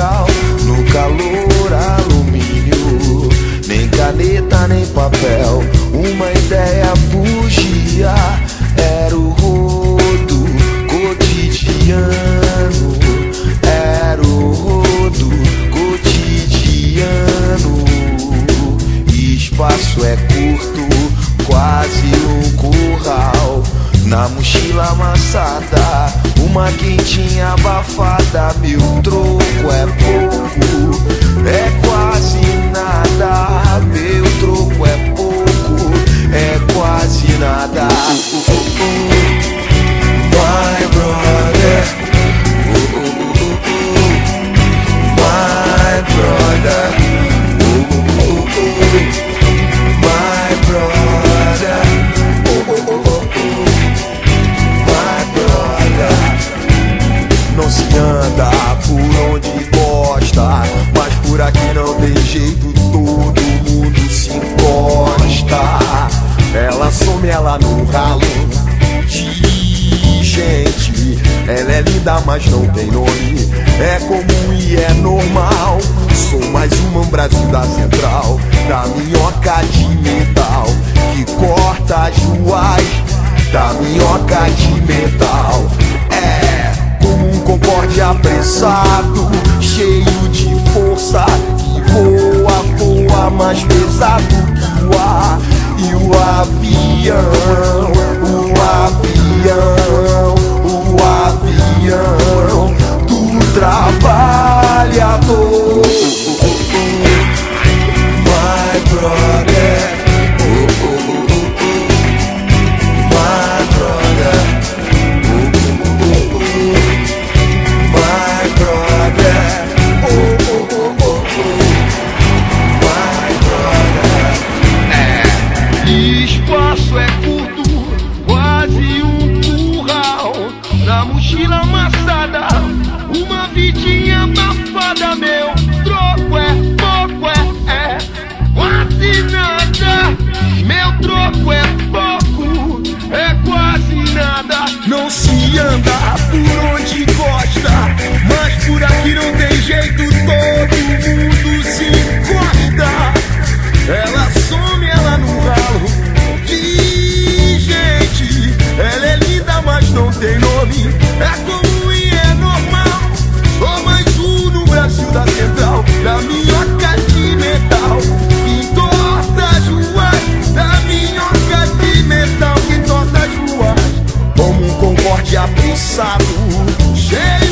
No calor alumínio Nem caneta, nem papel. Uma ideia fugia Era o rodo cotidiano. Era o rodo cotidiano. Espaço é curto Quase um curral. Na mochila amassada uma quentinha abafada. Meu troco é pouco, é quase nada. Meu troco é anda por onde gosta Mas por aqui não tem jeito Todo mundo se encosta. Ela some, ela no ralo De gente Ela é linda, mas não tem nome. É comum e é normal. Sou mais uma Brasil da Central Da minhoca de metal Que corta as ruas da minhoca de metal. Concorde apressado, cheio de força, que voa, voa mais pesado que o ar. E o avião, abafada. Meu concorde apressado, cheio